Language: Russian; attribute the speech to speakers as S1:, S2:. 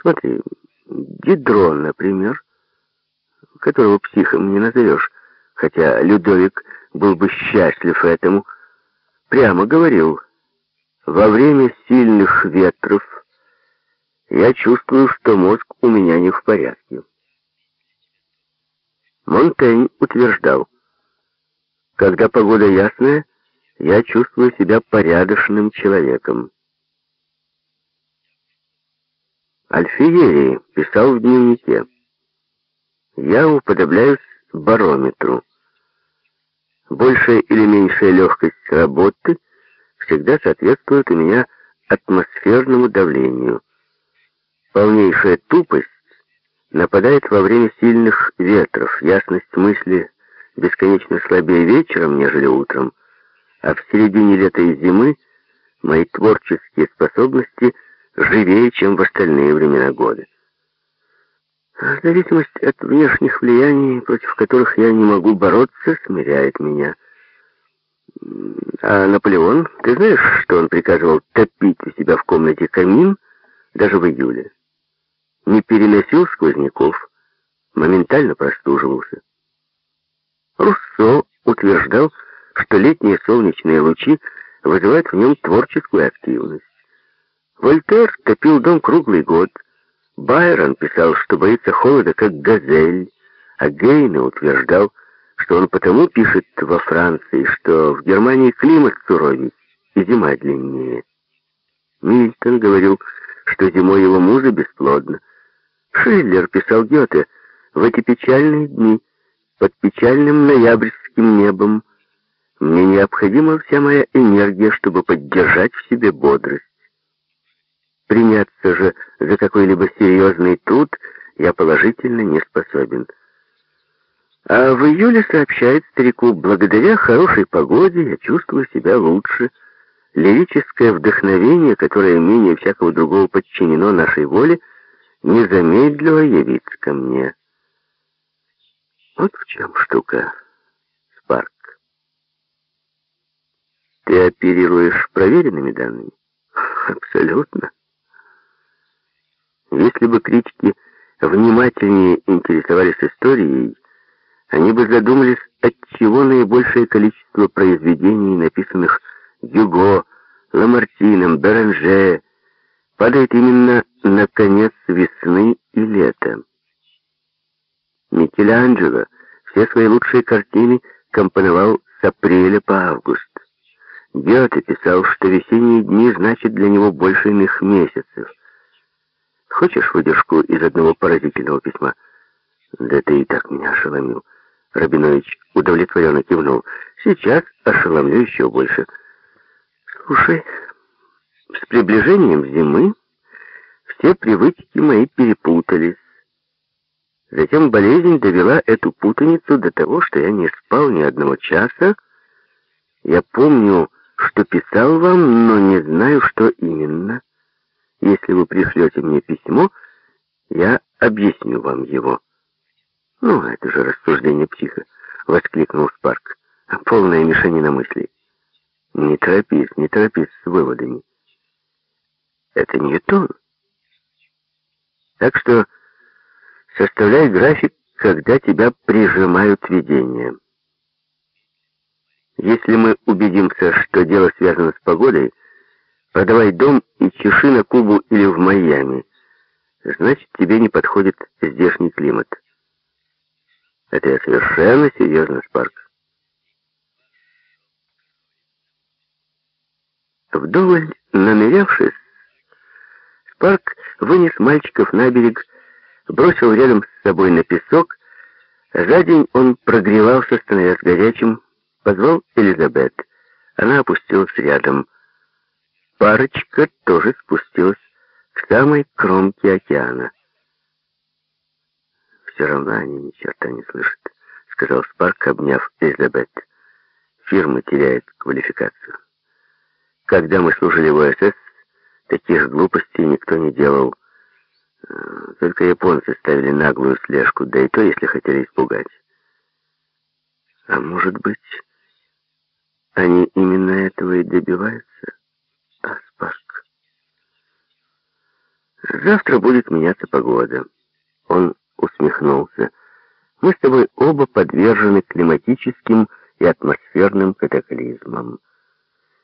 S1: Смотри, Дидрон, например, которого психом не назовешь, хотя Людовик был бы счастлив этому, прямо говорил, во время сильных ветров я чувствую, что мозг у меня не в порядке. Монтень утверждал, когда погода ясная, я чувствую себя порядочным человеком. Альфиери писал в дневнике, я уподобляюсь барометру. Большая или меньшая легкость работы всегда соответствует у меня атмосферному давлению. Полнейшая тупость нападает во время сильных ветров, ясность мысли бесконечно слабее вечером, нежели утром, а в середине лета и зимы мои творческие способности живее, чем в остальные времена года. Зависимость от внешних влияний, против которых я не могу бороться, смиряет меня. А Наполеон, ты знаешь, что он приказывал топить у себя в комнате камин даже в июле? Не переносил сквозняков, моментально простуживался. Руссо утверждал, что летние солнечные лучи вызывают в нем творческую активность. Вольтер топил дом круглый год, Байрон писал, что боится холода, как газель, а Гейне утверждал, что он потому пишет во Франции, что в Германии климат суровей и зима длиннее. Мильтон говорил, что зимой его муза бесплодна. Шиллер писал Гёте, в эти печальные дни, под печальным ноябрьским небом, мне необходима вся моя энергия, чтобы поддержать в себе бодрость. Приняться же за какой-либо серьезный труд я положительно не способен. А в июле сообщает старику, благодаря хорошей погоде я чувствую себя лучше. Лирическое вдохновение, которое менее всякого другого подчинено нашей воле, не замедлило явиться ко мне. Вот в чем штука, Спарк. Ты оперируешь проверенными данными? Абсолютно. Если бы критики внимательнее интересовались историей, они бы задумались, отчего наибольшее количество произведений, написанных Гюго, Ламартином, Беранже, падает именно на конец весны и лета. Микеланджело все свои лучшие картины компоновал с апреля по август. Гёте писал, что весенние дни значат для него больше иных месяцев. Хочешь выдержку из одного поразительного письма? Да ты и так меня ошеломил. Рабинович удовлетворенно кивнул. Сейчас ошеломлю еще больше. Слушай, с приближением зимы все привычки мои перепутались. Затем болезнь довела эту путаницу до того, что я не спал ни одного часа. Я помню, что писал вам, но не знаю, что именно. Если вы пришлете мне письмо, я объясню вам его». «Ну, это же рассуждение психа», — воскликнул Спарк. «Полная мешанина мыслей». «Не торопись, не торопись с выводами». «Это Ньютон». «Так что составляй график, когда тебя прижимают видения». Если мы убедимся, что дело связано с погодой, Продавай дом и чеши на Кубу или в Майами. Значит, тебе не подходит здешний климат. Это я совершенно серьезно, Спарк. Вдоволь намерявшись, Спарк вынес мальчиков на берег, бросил рядом с собой на песок. За день он прогревался, становясь горячим, позвал Элизабет. Она опустилась рядом. Парочка тоже спустилась к самой кромке океана. «Все равно они ни черта не слышат», — сказал Спарк, обняв Элизабет. «Фирма теряет квалификацию. Когда мы служили в ОСС, таких глупостей никто не делал. Э, только японцы ставили наглую слежку, да и то, если хотели испугать. А может быть, они именно этого и добиваются?» Завтра будет меняться погода. Он усмехнулся. Мы с тобой оба подвержены климатическим и атмосферным катаклизмам.